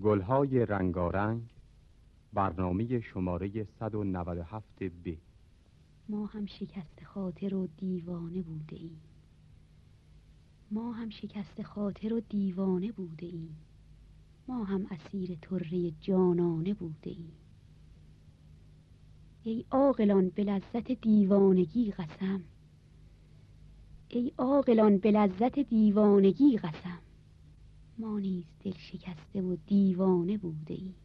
گلهای رنگارنگ برنامه شماره 197 ب. ما هم شکست خاطر و دیوانه بوده ایم. ما هم شکست خاطر و دیوانه بوده ایم. ما هم اسیر طره جانانه بوده ایم. ای عاقلان به لذت دیوانگی قسم. ای عاقلان به لذت دیوانگی قسم. ما نیز دل شکسته و دیوانه بوده ایم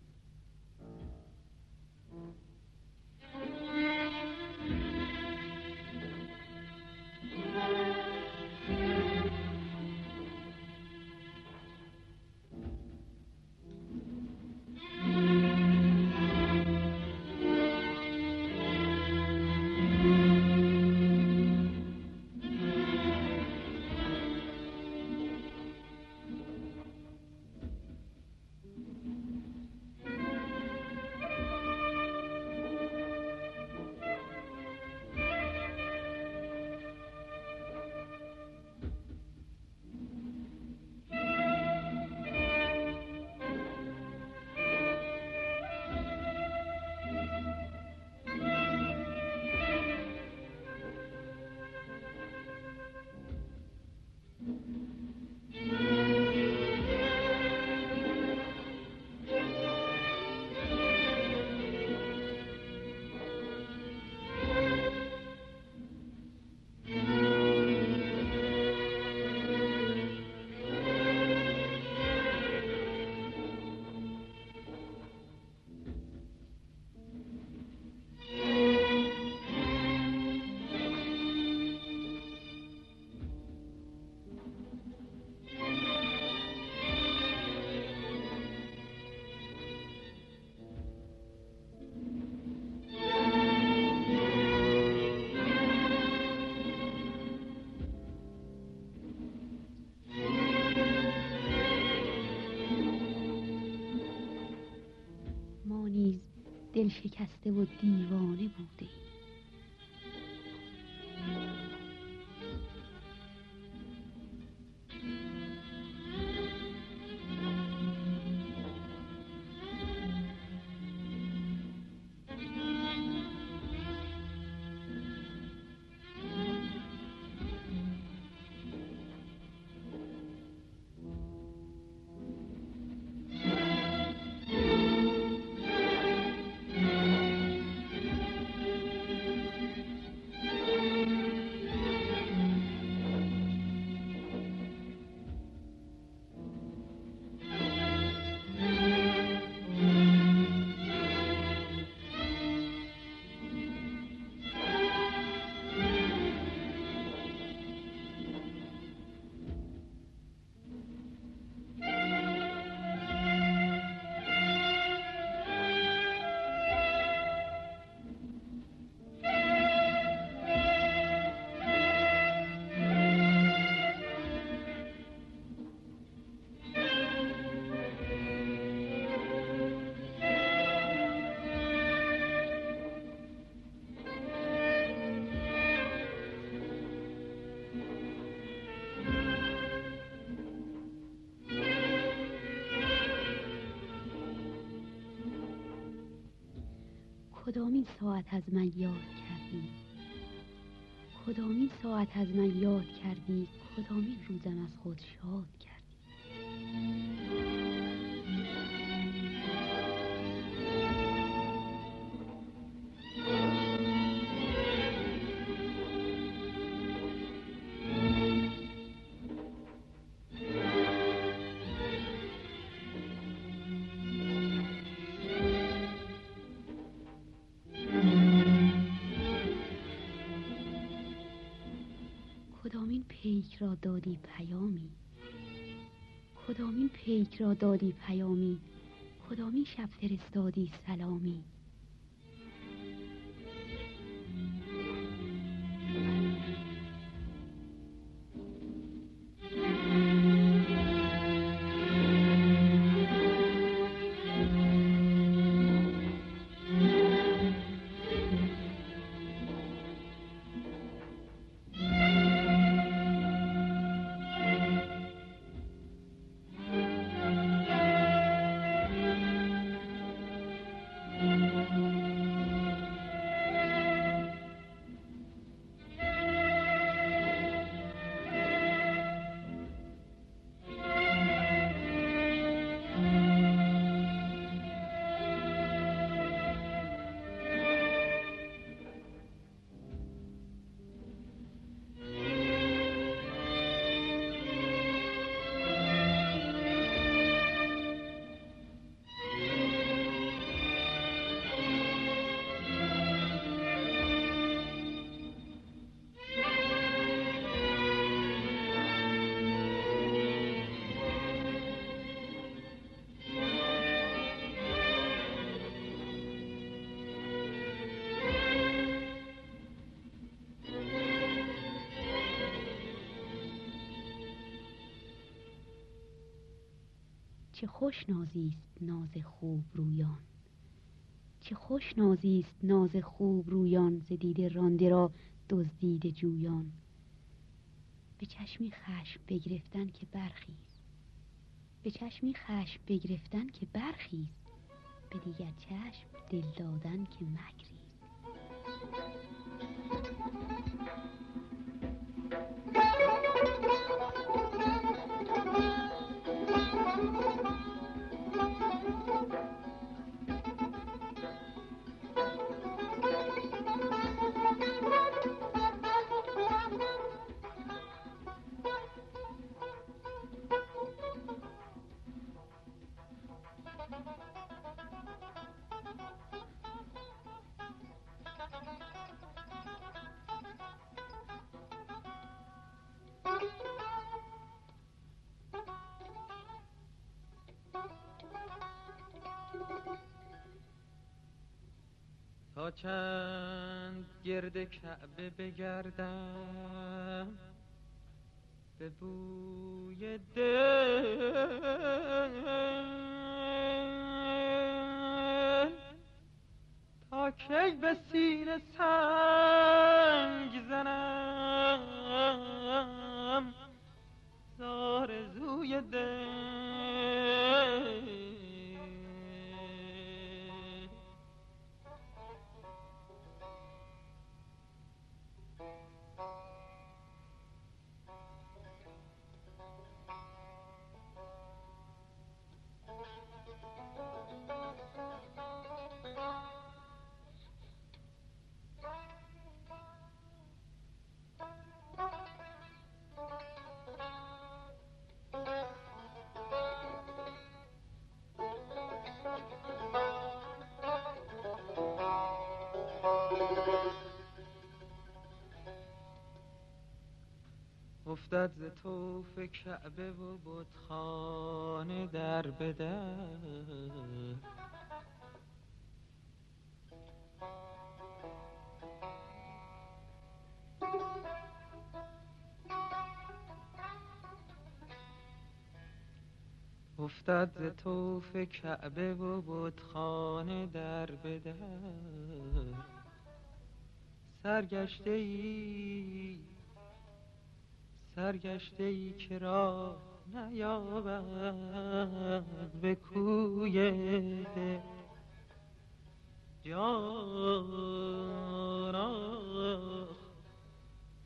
دل شکسته و دیوانه بوده. کدامین ساعت از من یاد کردی؟ کدامین ساعت از من یاد کردی؟ کدامین روزم از خود شاد کردی؟ کدامین پیک را دادی پیامی. کدامین شب فرستادی سلامی. چه خوش نازیست ناز خوب رویان چه خوش نازیست ناز خوب رویان ز دیده رانده را دزدیده جویان. به چشمی خشم بگرفتن که برخیز. به چشمی خشم بگرفتن که برخیز. به دیگر چشم دل دادن که مگریز. تا چند گرد کعبه بگردم به بوی دل. تا کی به سینه سنگ زنم؟ زارزوی دل. افتد ز توف کعبه و بتخانه در بدر. افتد ز توف کعبه و بتخانه در بدر. سرگشته ای سرگشته ای که را نیابد به کوی جانا.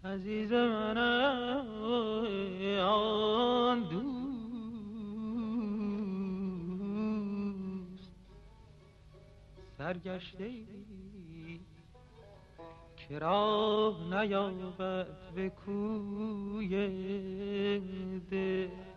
عزیز من آن دوست سرگشته ای که راه نیابد به کوی دل.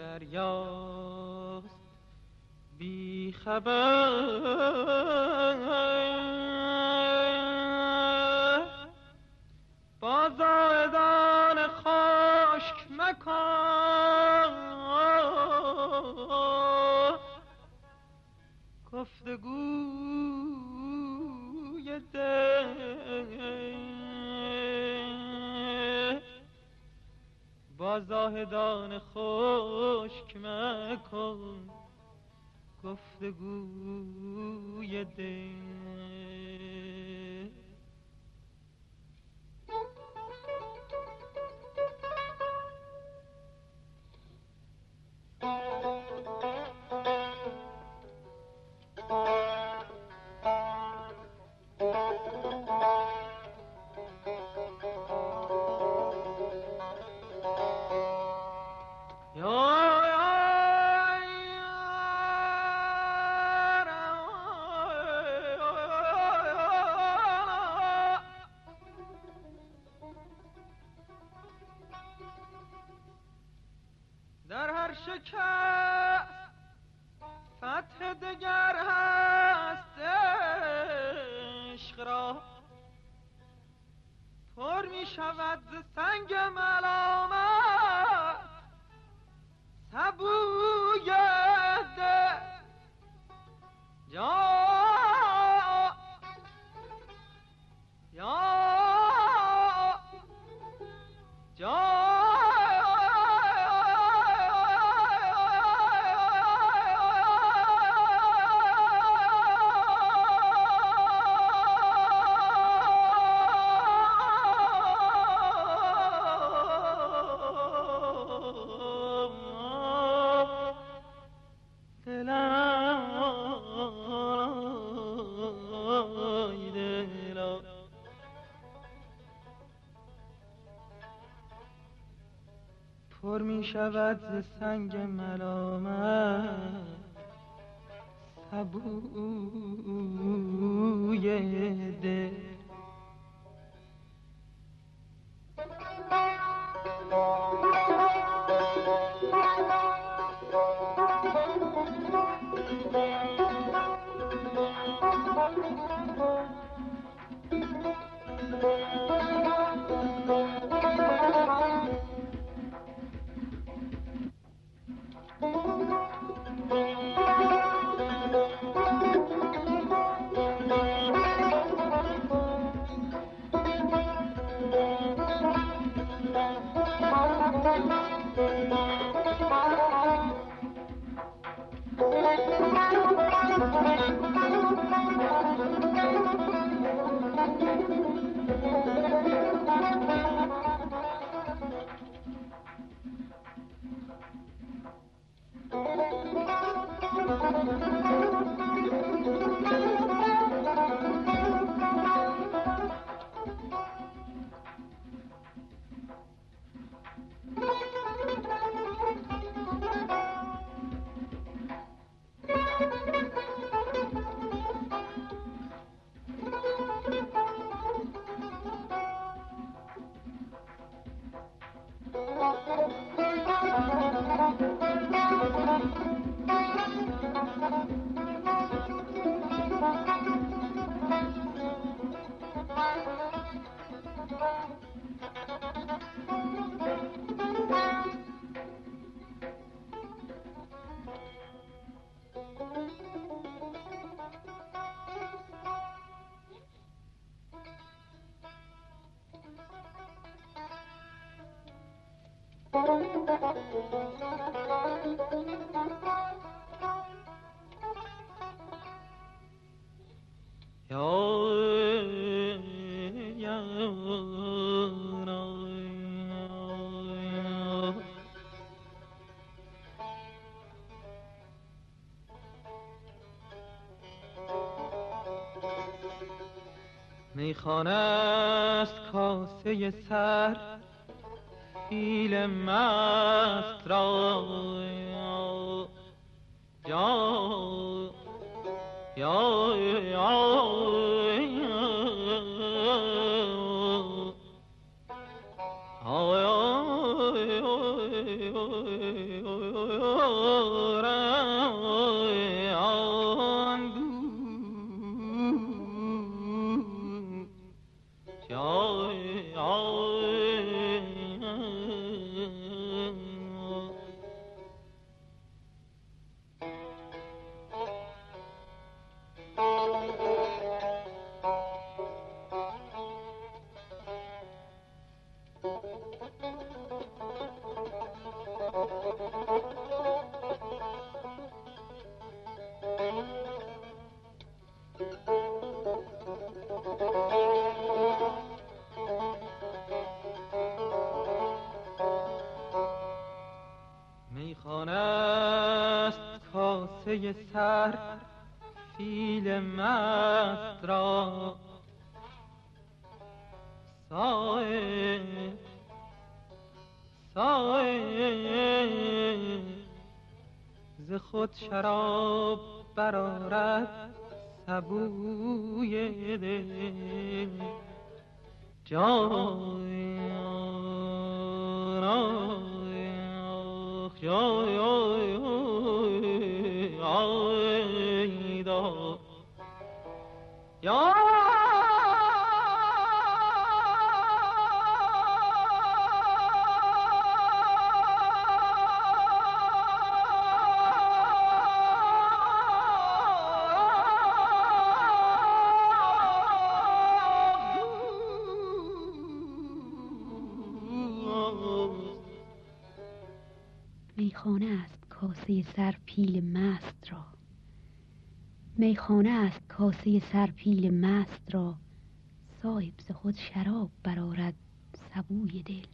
دریاست. بی خبر. با زاهدان خشک مکن. گفتگوی دل. زاهدان خشک مکن گفتگوی دل. Thank شود ز سنگ ملامت سبوی میخانه است کاسه سر فیل مست را. یا یا. سر فیل مست را. سایه ز خود شراب برارد سبوی دل. جای. میخانه است کاسه سر پیل مست را. میخانه است کاسه سر پیل مست را. صاحب ز خود شراب برارد سبوی دل.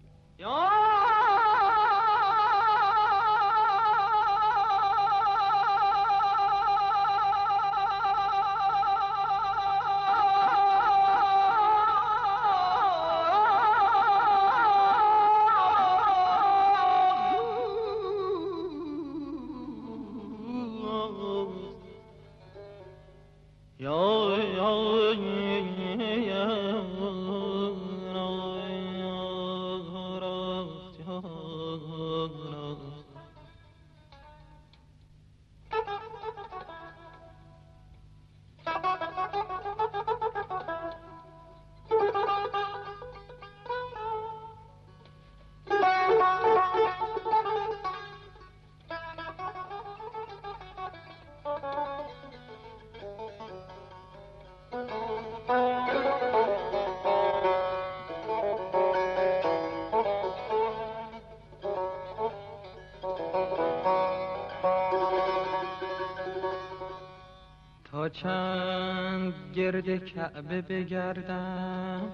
چند گرد کعبه بگردم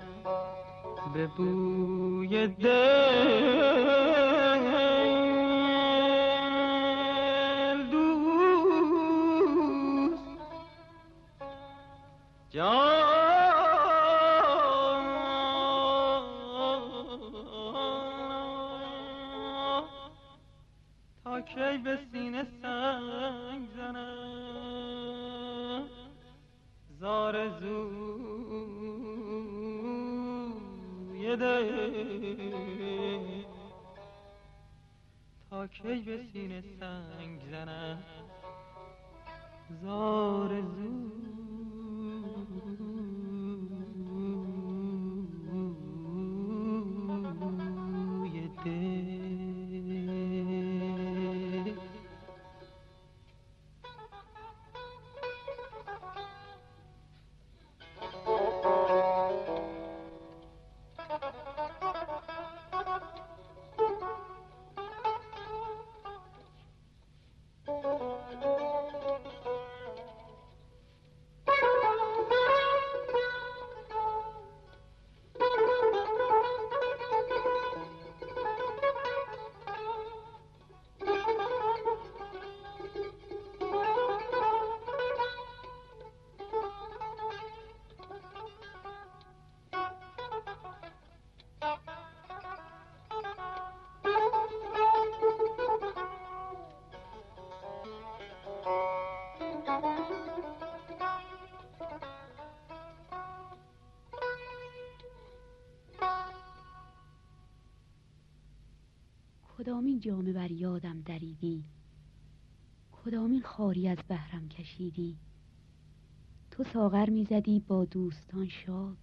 به بوی دل. دوست. تا کی به سینه دل تا کی به سینه سنگ زنم؟ زارزوی کدامین جامه بر یادم دریدی؟ کدامین خاری از بهرم کشیدی؟ تو ساغر می‌زدی با دوستان شاد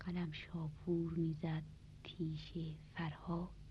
قلم شاپور می‌زد تیشه فرهاد.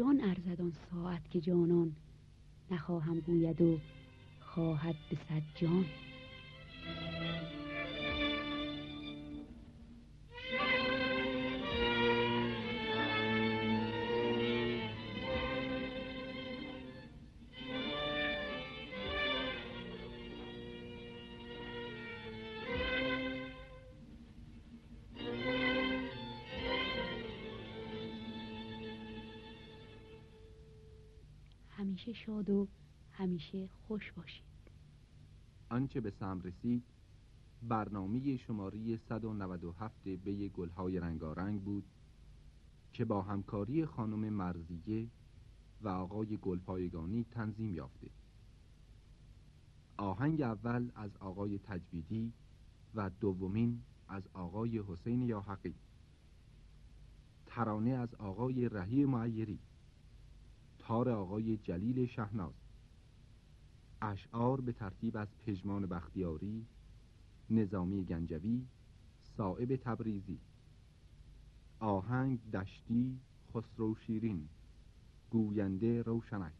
جان ارزد آن ساعت که جانان نخواهم گوید و خواهد به صد جان. همیشه شاد و همیشه خوش باشید. آنچه به سم رسید برنامه شماری 197 بی گلهای رنگارنگ بود که با همکاری خانم مرزیه و آقای گلپایگانی تنظیم یافته. آهنگ اول از آقای تجویدی و دومین از آقای حسین یاحقی. ترانه از آقای رهی معیری. تار آقای جلیل شهناز. اشعار به ترتیب از پژمان بختیاری نظامی گنجوی صائب تبریزی. آهنگ دشتی خسرو شیرین. گوینده روشنک.